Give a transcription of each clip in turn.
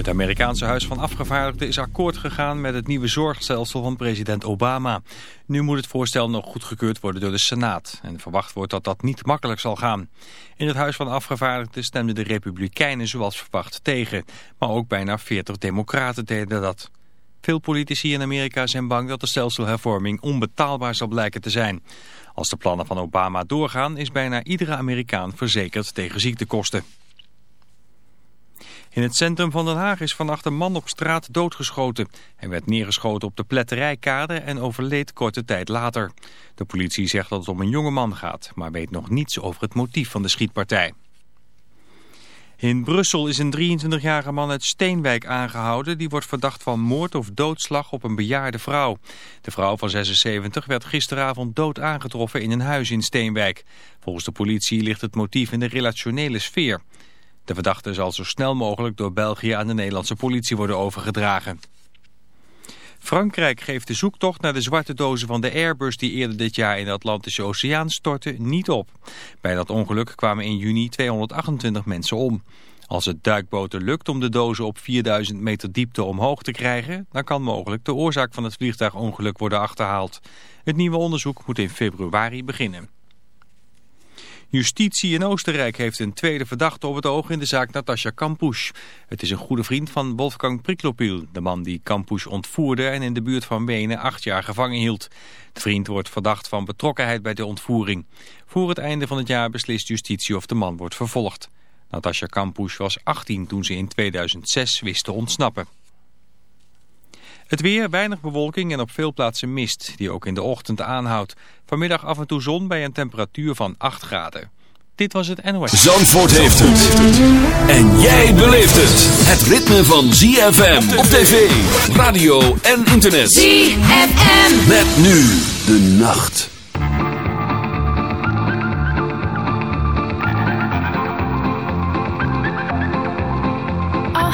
Het Amerikaanse Huis van Afgevaardigden is akkoord gegaan met het nieuwe zorgstelsel van president Obama. Nu moet het voorstel nog goedgekeurd worden door de Senaat. En verwacht wordt dat dat niet makkelijk zal gaan. In het Huis van Afgevaardigden stemden de Republikeinen zoals verwacht tegen. Maar ook bijna 40 democraten deden dat. Veel politici in Amerika zijn bang dat de stelselhervorming onbetaalbaar zal blijken te zijn. Als de plannen van Obama doorgaan is bijna iedere Amerikaan verzekerd tegen ziektekosten. In het centrum van Den Haag is vannacht een man op straat doodgeschoten. Hij werd neergeschoten op de Pletterijkade en overleed korte tijd later. De politie zegt dat het om een jonge man gaat, maar weet nog niets over het motief van de schietpartij. In Brussel is een 23-jarige man uit Steenwijk aangehouden. Die wordt verdacht van moord of doodslag op een bejaarde vrouw. De vrouw van 76 werd gisteravond dood aangetroffen in een huis in Steenwijk. Volgens de politie ligt het motief in de relationele sfeer. De verdachte zal zo snel mogelijk door België aan de Nederlandse politie worden overgedragen. Frankrijk geeft de zoektocht naar de zwarte dozen van de Airbus die eerder dit jaar in de Atlantische Oceaan stortte niet op. Bij dat ongeluk kwamen in juni 228 mensen om. Als het duikboten lukt om de dozen op 4000 meter diepte omhoog te krijgen, dan kan mogelijk de oorzaak van het vliegtuigongeluk worden achterhaald. Het nieuwe onderzoek moet in februari beginnen. Justitie in Oostenrijk heeft een tweede verdachte op het oog in de zaak Natasja Kampusch. Het is een goede vriend van Wolfgang Priklopil, de man die Kampusch ontvoerde en in de buurt van Wenen acht jaar gevangen hield. De vriend wordt verdacht van betrokkenheid bij de ontvoering. Voor het einde van het jaar beslist justitie of de man wordt vervolgd. Natasja Kampusch was 18 toen ze in 2006 wist te ontsnappen. Het weer, weinig bewolking en op veel plaatsen mist, die ook in de ochtend aanhoudt. Vanmiddag af en toe zon bij een temperatuur van 8 graden. Dit was het NOS. Zandvoort heeft het. En jij beleeft het. Het ritme van ZFM op tv, radio en internet. ZFM. Met nu de nacht.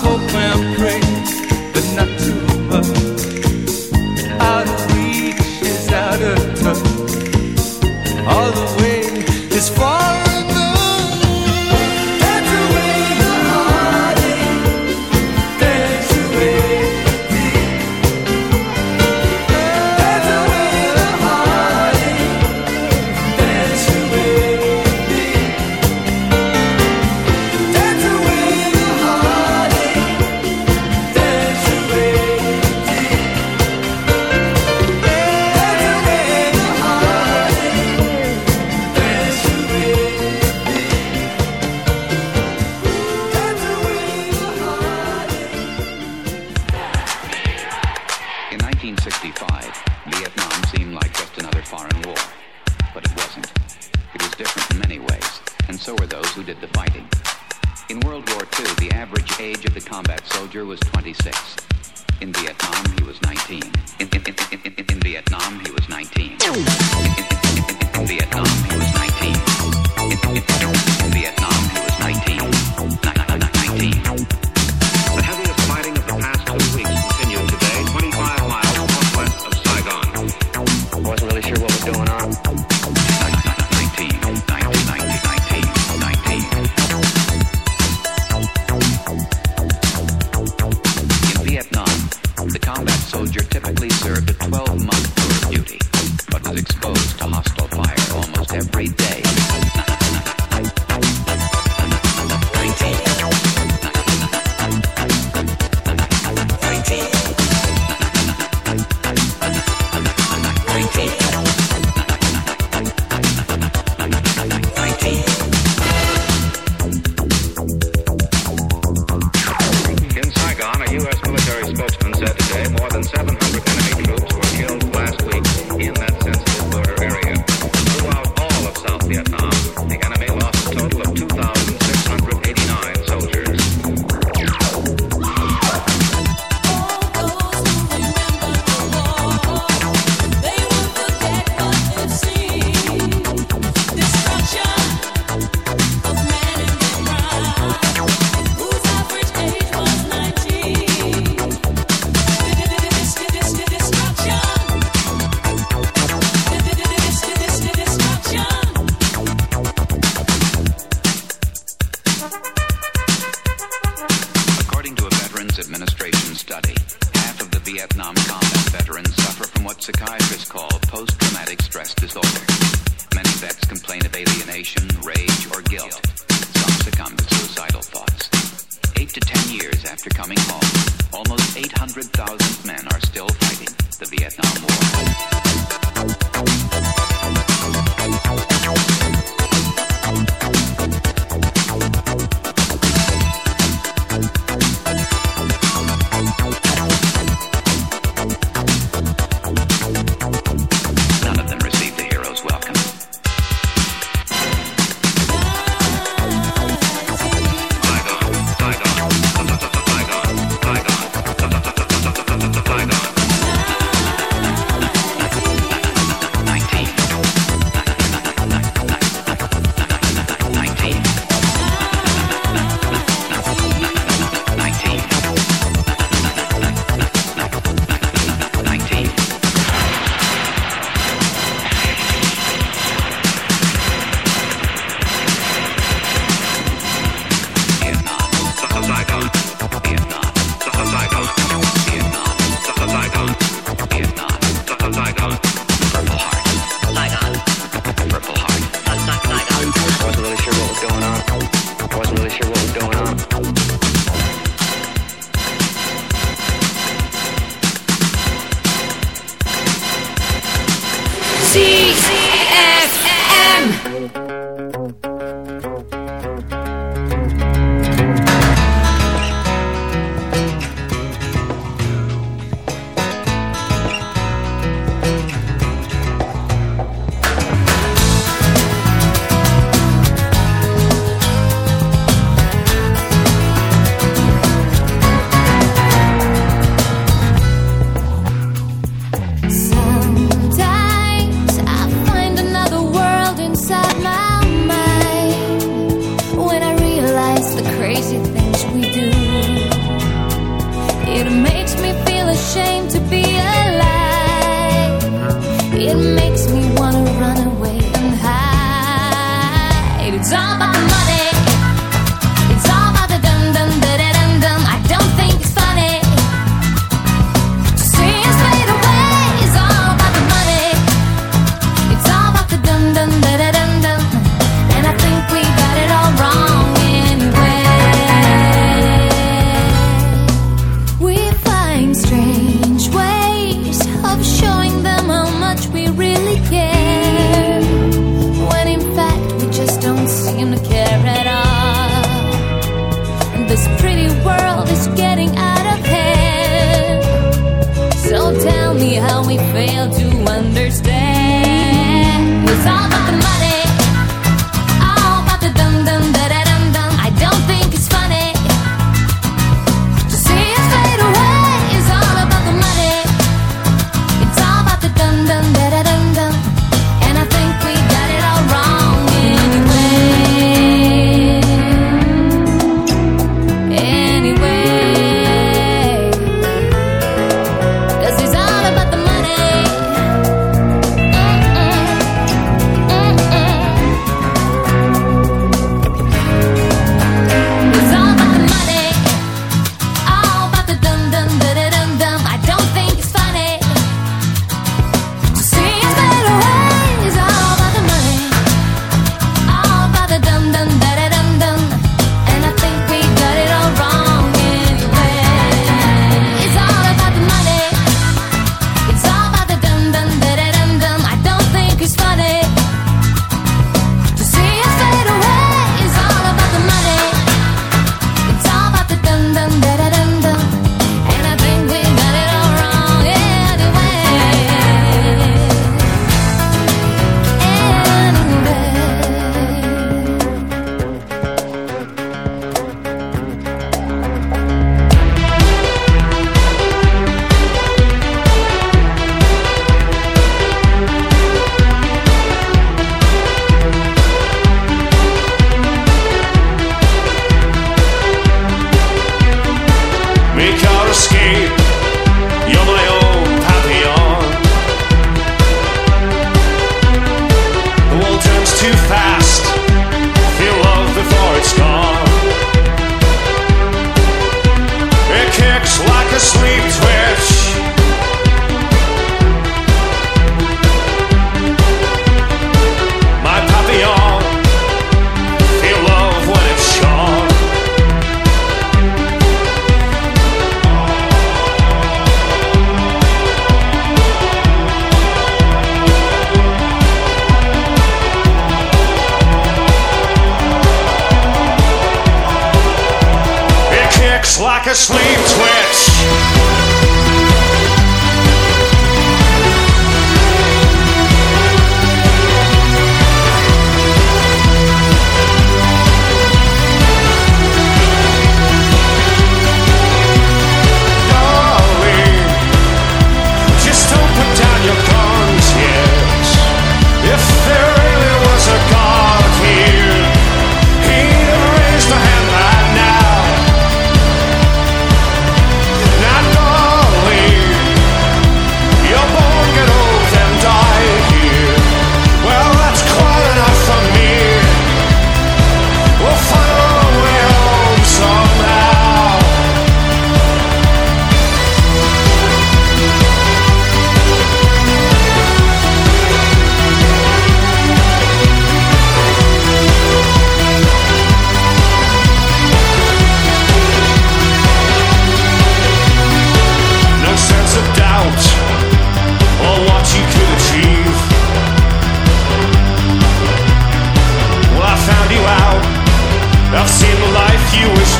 hope and pray.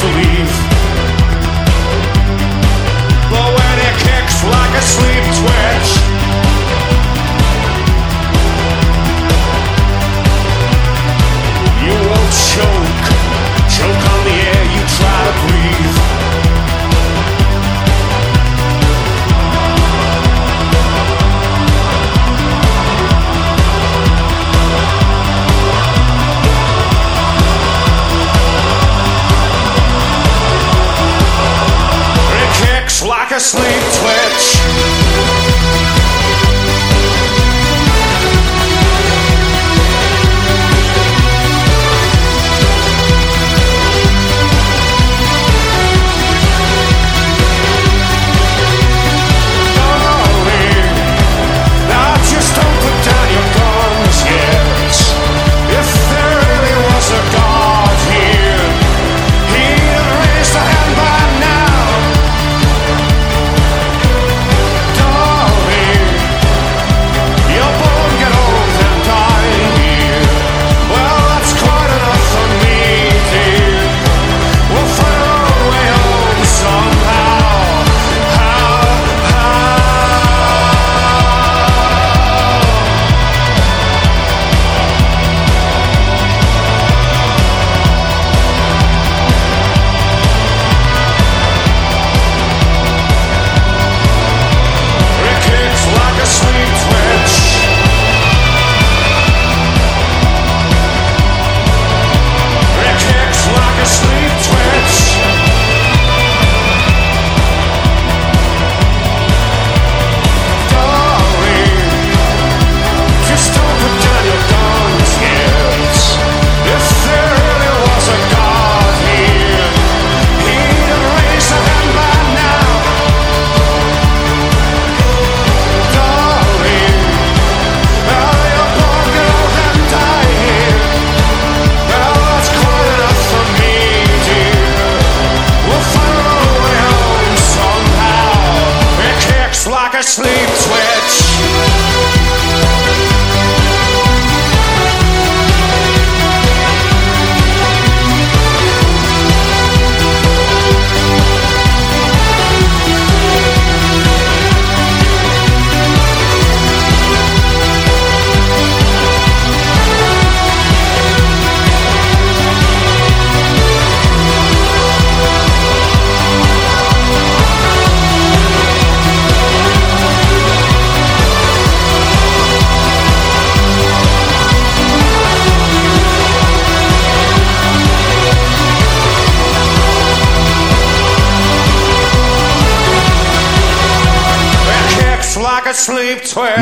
We. Sleep.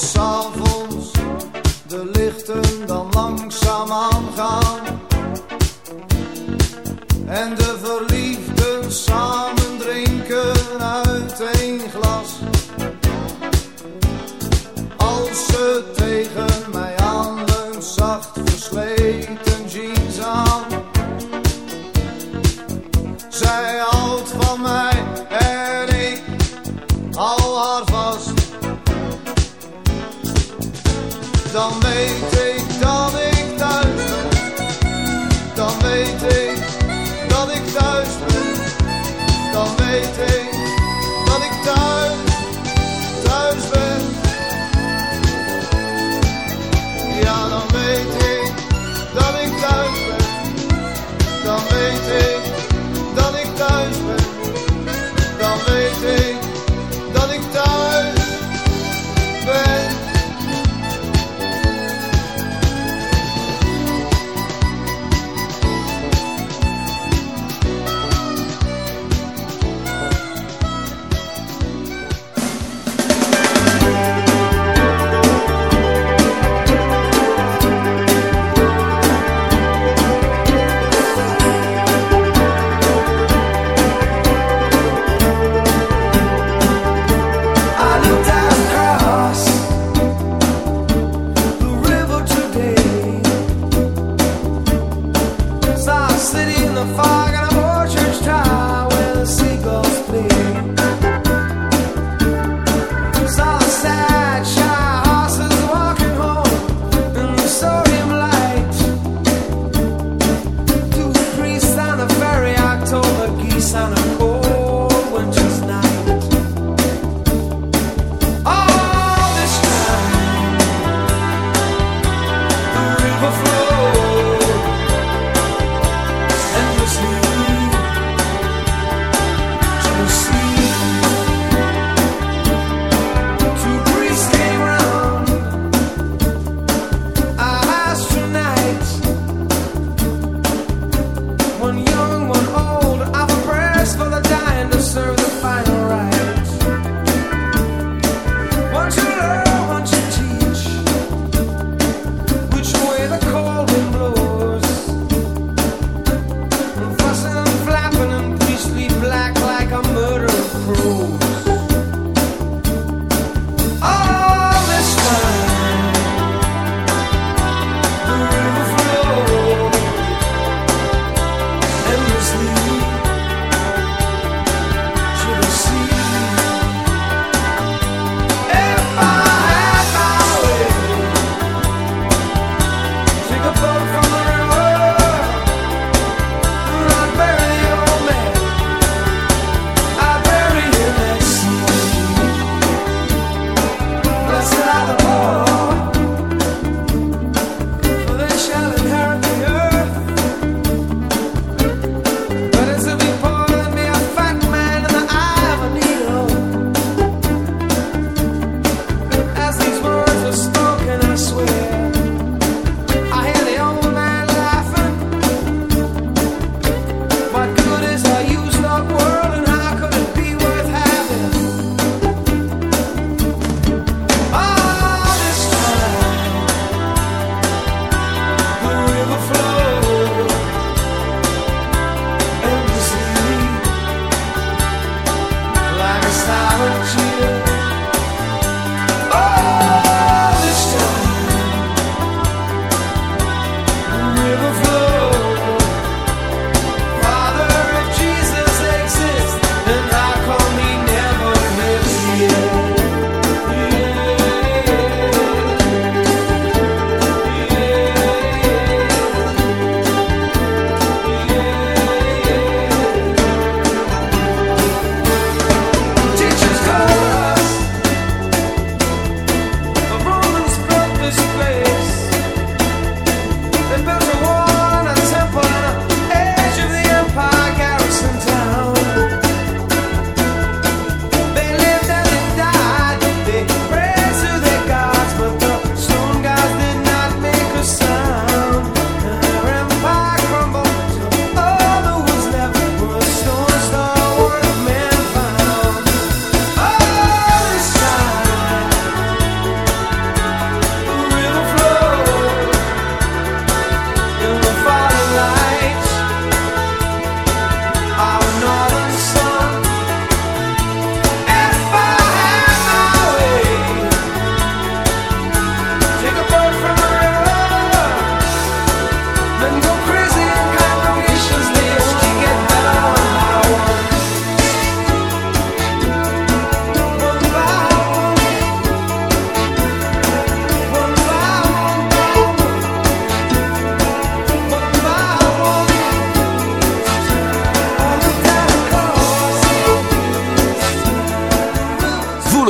s'avonds de lichten dan langzaam aangaan.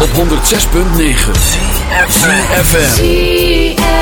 Op 106.9 CFFM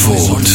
Zandvoort.